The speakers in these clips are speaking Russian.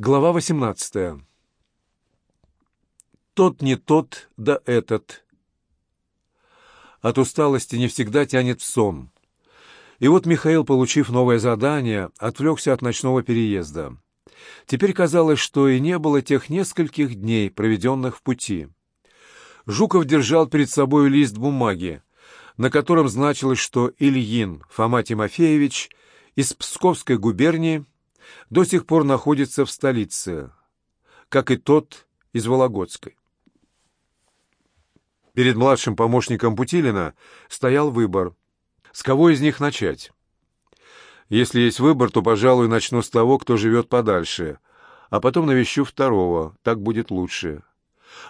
Глава 18. Тот не тот, да этот. От усталости не всегда тянет в сон. И вот Михаил, получив новое задание, отвлекся от ночного переезда. Теперь казалось, что и не было тех нескольких дней, проведенных в пути. Жуков держал перед собой лист бумаги, на котором значилось, что Ильин Фома Тимофеевич из Псковской губернии до сих пор находится в столице, как и тот из Вологодской. Перед младшим помощником Путилина стоял выбор, с кого из них начать. Если есть выбор, то, пожалуй, начну с того, кто живет подальше, а потом навещу второго, так будет лучше.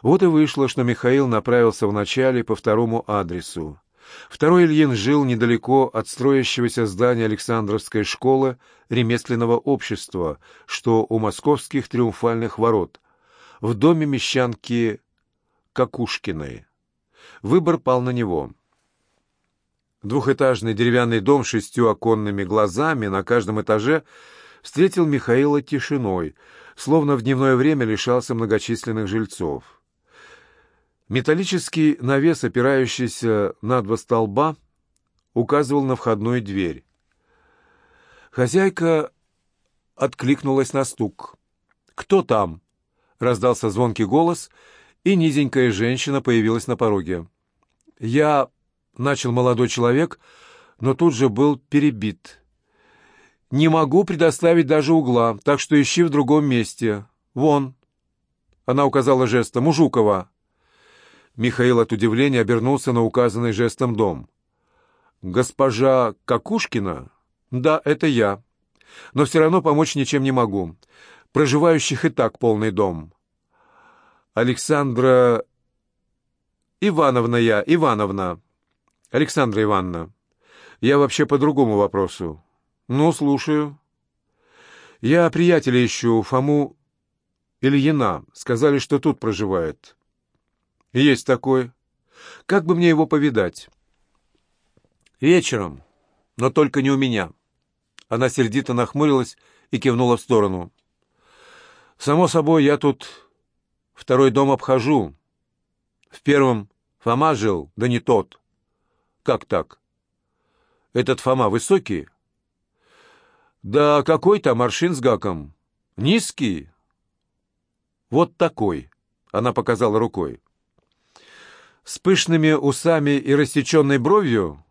Вот и вышло, что Михаил направился вначале по второму адресу. Второй Ильин жил недалеко от строящегося здания Александровской школы ремесленного общества, что у московских триумфальных ворот, в доме мещанки Какушкиной. Выбор пал на него. Двухэтажный деревянный дом с шестью оконными глазами на каждом этаже встретил Михаила тишиной, словно в дневное время лишался многочисленных жильцов. Металлический навес, опирающийся на два столба, указывал на входную дверь. Хозяйка откликнулась на стук. «Кто там?» — раздался звонкий голос, и низенькая женщина появилась на пороге. «Я...» — начал молодой человек, но тут же был перебит. «Не могу предоставить даже угла, так что ищи в другом месте. Вон!» Она указала жестом. «У Жукова!» Михаил от удивления обернулся на указанный жестом дом. «Госпожа Какушкина?» «Да, это я. Но все равно помочь ничем не могу. Проживающих и так полный дом». «Александра...» «Ивановна я, Ивановна. Александра Ивановна. Я вообще по другому вопросу». «Ну, слушаю». «Я приятеля ищу, Фому Ильина. Сказали, что тут проживает». «Есть такой. Как бы мне его повидать?» «Вечером, но только не у меня». Она сердито нахмурилась и кивнула в сторону. «Само собой, я тут второй дом обхожу. В первом Фома жил, да не тот». «Как так? Этот Фома высокий?» «Да какой там аршин с гаком? Низкий?» «Вот такой», — она показала рукой с пышными усами и рассеченной бровью?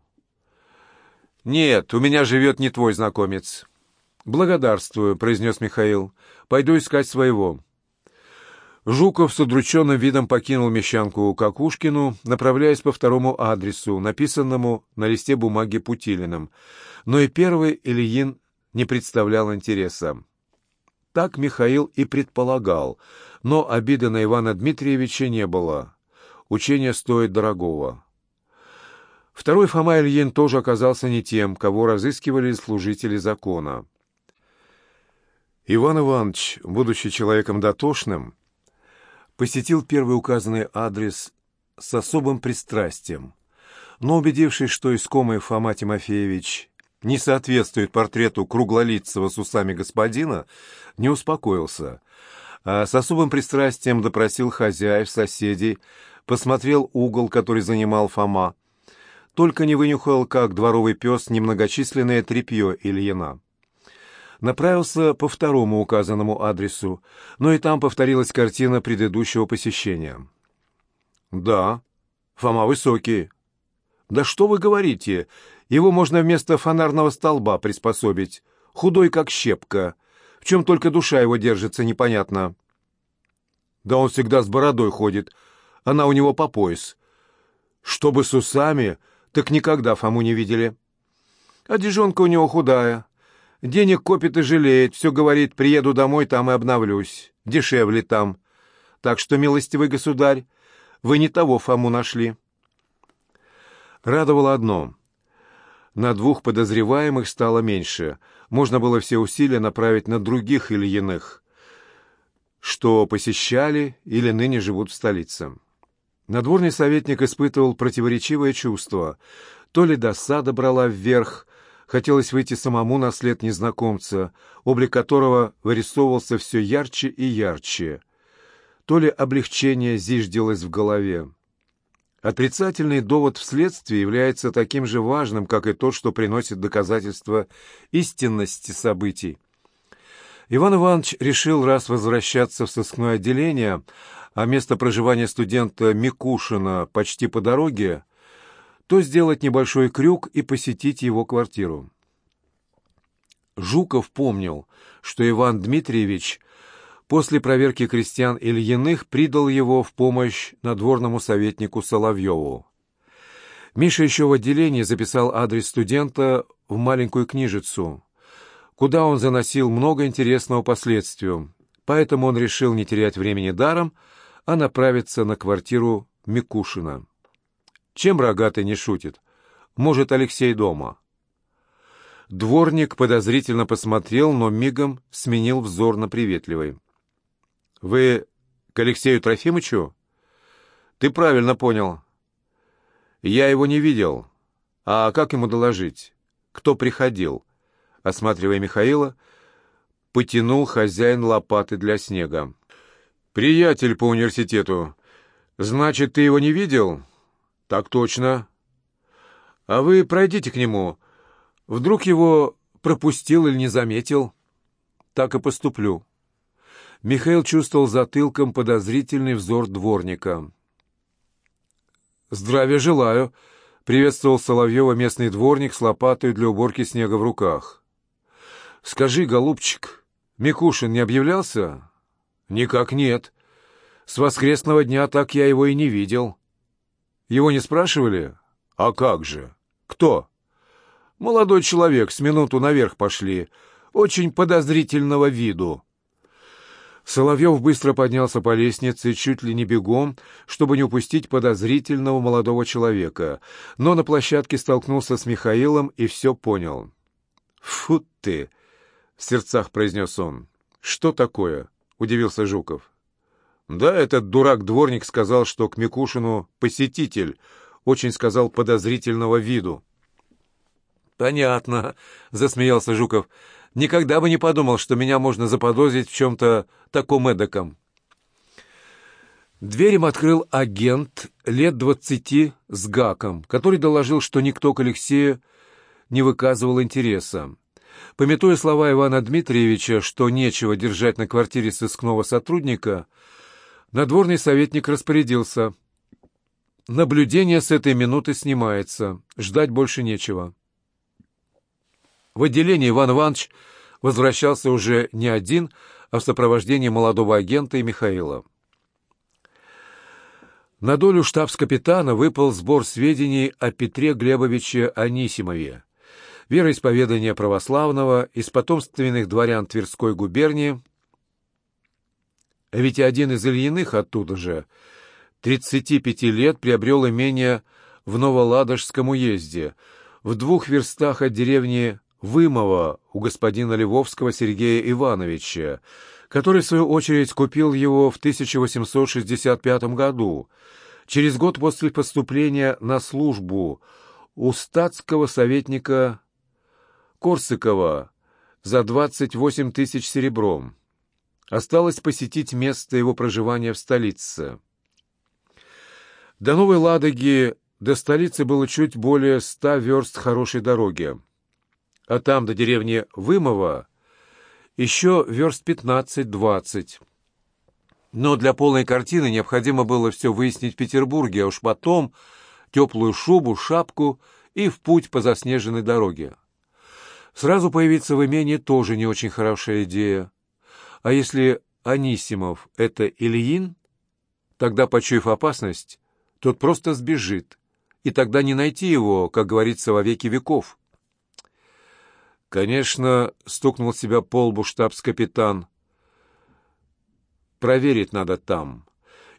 Нет, у меня живет не твой знакомец. Благодарствую, произнес Михаил. Пойду искать своего. Жуков с удрученным видом покинул мещанку Какушкину, направляясь по второму адресу, написанному на листе бумаги Путилиным. Но и первый Ильин не представлял интереса. Так Михаил и предполагал, но обиды на Ивана Дмитриевича не было учение стоит дорогого. Второй Фома Ильин тоже оказался не тем, кого разыскивали служители закона. Иван Иванович, будучи человеком дотошным, посетил первый указанный адрес с особым пристрастием, но, убедившись, что искомый Фома Тимофеевич не соответствует портрету круглолицего с усами господина, не успокоился, а с особым пристрастием допросил хозяев, соседей, посмотрел угол, который занимал Фома. Только не вынюхал, как дворовый пес, немногочисленное тряпье Ильина. Направился по второму указанному адресу, но и там повторилась картина предыдущего посещения. «Да, Фома высокий». «Да что вы говорите? Его можно вместо фонарного столба приспособить. Худой, как щепка. Чем только душа его держится, непонятно». «Да он всегда с бородой ходит», она у него по пояс. Чтобы с усами, так никогда Фому не видели. А дежонка у него худая. Денег копит и жалеет. Все говорит, приеду домой, там и обновлюсь. Дешевле там. Так что, милостивый государь, вы не того Фому нашли. Радовало одно. На двух подозреваемых стало меньше. Можно было все усилия направить на других Ильиных, что посещали или ныне живут в столице. Надворный советник испытывал противоречивое чувство. То ли досада брала вверх, Хотелось выйти самому на след незнакомца, облик которого вырисовывался все ярче и ярче. То ли облегчение зиждилось в голове. Отрицательный довод вследствие является таким же важным, как и тот, что приносит доказательство истинности событий. Иван Иванович решил раз возвращаться в сыскное отделение, а место проживания студента Микушина почти по дороге, то сделать небольшой крюк и посетить его квартиру. Жуков помнил, что Иван Дмитриевич после проверки крестьян Ильиных придал его в помощь надворному советнику Соловьеву. Миша еще в отделении записал адрес студента в маленькую книжицу, куда он заносил много интересного последствию, поэтому он решил не терять времени даром, а направиться на квартиру Микушина. Чем рогатый не шутит? Может, Алексей дома? Дворник подозрительно посмотрел, но мигом сменил взор на приветливый. «Вы к Алексею Трофимовичу?» «Ты правильно понял. Я его не видел. А как ему доложить? Кто приходил?» Осматривая Михаила, потянул хозяин лопаты для снега. «Приятель по университету. Значит, ты его не видел?» «Так точно. А вы пройдите к нему. Вдруг его пропустил или не заметил?» «Так и поступлю». Михаил чувствовал затылком подозрительный взор дворника. «Здравия желаю!» — приветствовал Соловьева местный дворник с лопатой для уборки снега в руках. «Скажи, голубчик, Микушин не объявлялся?» «Никак нет. С воскресного дня так я его и не видел». Его не спрашивали? А как же? Кто? Молодой человек, с минуту наверх пошли. Очень подозрительного виду. Соловьев быстро поднялся по лестнице, чуть ли не бегом, чтобы не упустить подозрительного молодого человека, но на площадке столкнулся с Михаилом и все понял. «Фу ты!» — в сердцах произнес он. «Что такое?» — удивился Жуков. Да, этот дурак-дворник сказал, что к Микушину посетитель, очень сказал подозрительного виду. «Понятно», — засмеялся Жуков. «Никогда бы не подумал, что меня можно заподозрить в чем-то таком эдаком». Дверь им открыл агент лет двадцати с гаком, который доложил, что никто к Алексею не выказывал интереса. Пометуя слова Ивана Дмитриевича, что нечего держать на квартире сыскного сотрудника, Надворный советник распорядился. Наблюдение с этой минуты снимается. Ждать больше нечего. В отделении Иван Иванович возвращался уже не один, а в сопровождении молодого агента и Михаила. На долю штабс-капитана выпал сбор сведений о Петре Глебовиче Анисимове, вероисповедания православного, из потомственных дворян Тверской губернии – ведь один из Ильиных оттуда же, 35 лет, приобрел имение в Новоладожском уезде, в двух верстах от деревни Вымова у господина Львовского Сергея Ивановича, который, в свою очередь, купил его в 1865 году, через год после поступления на службу у статского советника Корсакова за 28 тысяч серебром. Осталось посетить место его проживания в столице. До Новой Ладоги, до столицы было чуть более ста верст хорошей дороги. А там, до деревни Вымова, еще верст пятнадцать-двадцать. Но для полной картины необходимо было все выяснить в Петербурге, а уж потом теплую шубу, шапку и в путь по заснеженной дороге. Сразу появиться в имении тоже не очень хорошая идея. А если Анисимов — это Ильин, тогда, почуяв опасность, тот просто сбежит, и тогда не найти его, как говорится, во веки веков. Конечно, стукнул себя по лбу штабс-капитан. Проверить надо там.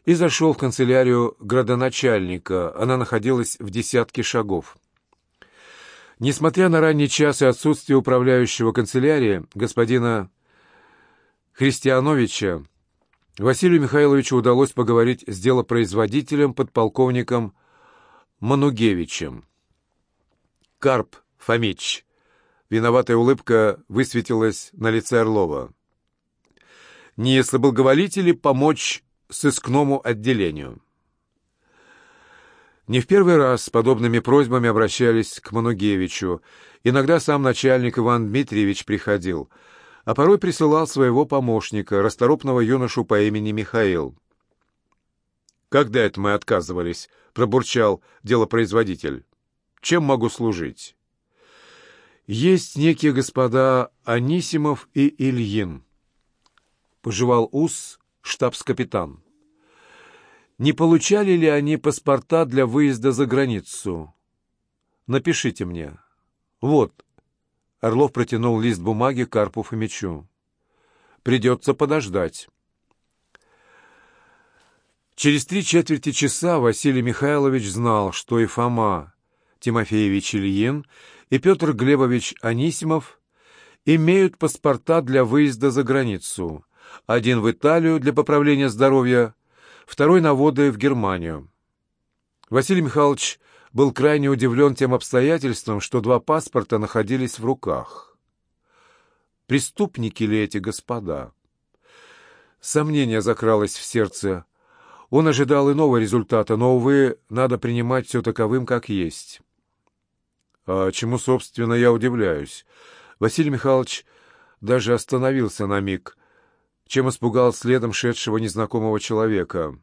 И зашел в канцелярию градоначальника. Она находилась в десятке шагов. Несмотря на ранний час и отсутствие управляющего канцелярии, господина Христиановича Василию Михайловичу удалось поговорить с делопроизводителем, подполковником Манугевичем. «Карп Фомич», Виноватая улыбка высветилась на лице Орлова. «Не соблаговолите ли помочь сыскному отделению?» Не в первый раз с подобными просьбами обращались к Манугевичу. Иногда сам начальник Иван Дмитриевич приходил, а порой присылал своего помощника, расторопного юношу по имени Михаил. «Когда это мы отказывались?» — пробурчал делопроизводитель. «Чем могу служить?» «Есть некие господа Анисимов и Ильин», — пожевал ус штабс-капитан. «Не получали ли они паспорта для выезда за границу? Напишите мне. Вот». Орлов протянул лист бумаги Карпу Фомичу. «Придется подождать». Через три четверти часа Василий Михайлович знал, что и Фома Тимофеевич Ильин, и Петр Глебович Анисимов имеют паспорта для выезда за границу. Один в Италию для поправления здоровья, второй на воды в Германию. Василий Михайлович был крайне удивлен тем обстоятельством, что два паспорта находились в руках. Преступники ли эти господа? Сомнение закралось в сердце он ожидал иного результата, но, увы, надо принимать все таковым, как есть. А чему, собственно, я удивляюсь? Василий Михайлович даже остановился на миг, чем испугал следом шедшего незнакомого человека.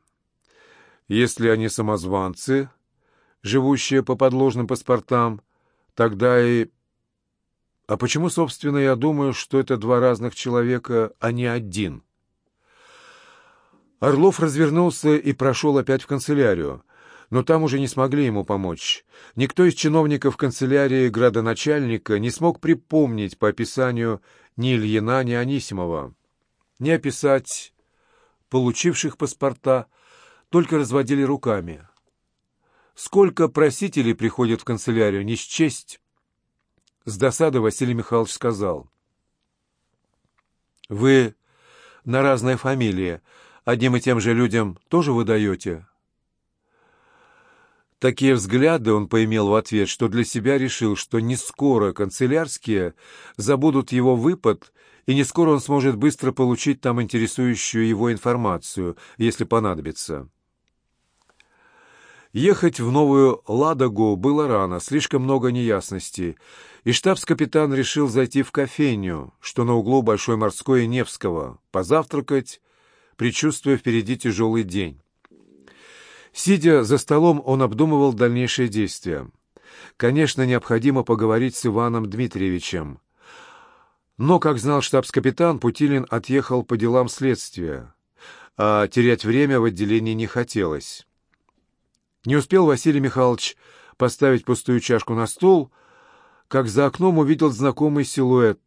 Если они самозванцы, живущие по подложным паспортам, тогда и... А почему, собственно, я думаю, что это два разных человека, а не один? Орлов развернулся и прошел опять в канцелярию, но там уже не смогли ему помочь. Никто из чиновников канцелярии градоначальника не смог припомнить по описанию ни Ильина, ни Анисимова. Не описать получивших паспорта, только разводили руками. Сколько просителей приходит в канцелярию, не счесть. С досады Василий Михайлович сказал. «Вы на разные фамилии, одним и тем же людям тоже выдаете?» Такие взгляды он поимел в ответ, что для себя решил, что не скоро канцелярские забудут его выпад, и не скоро он сможет быстро получить там интересующую его информацию, если понадобится. Ехать в Новую Ладогу было рано, слишком много неясностей, и штабс-капитан решил зайти в кофейню, что на углу Большой морской и Невского, позавтракать предчувствуя впереди тяжелый день. Сидя за столом, он обдумывал дальнейшие действия. Конечно, необходимо поговорить с Иваном Дмитриевичем. Но, как знал штабс-капитан, Путилин отъехал по делам следствия, а терять время в отделении не хотелось. Не успел Василий Михайлович поставить пустую чашку на стол, как за окном увидел знакомый силуэт.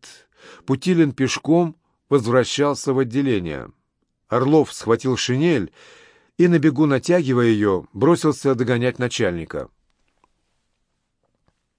Путилин пешком возвращался в отделение. Орлов схватил шинель и, на бегу натягивая ее, бросился догонять начальника.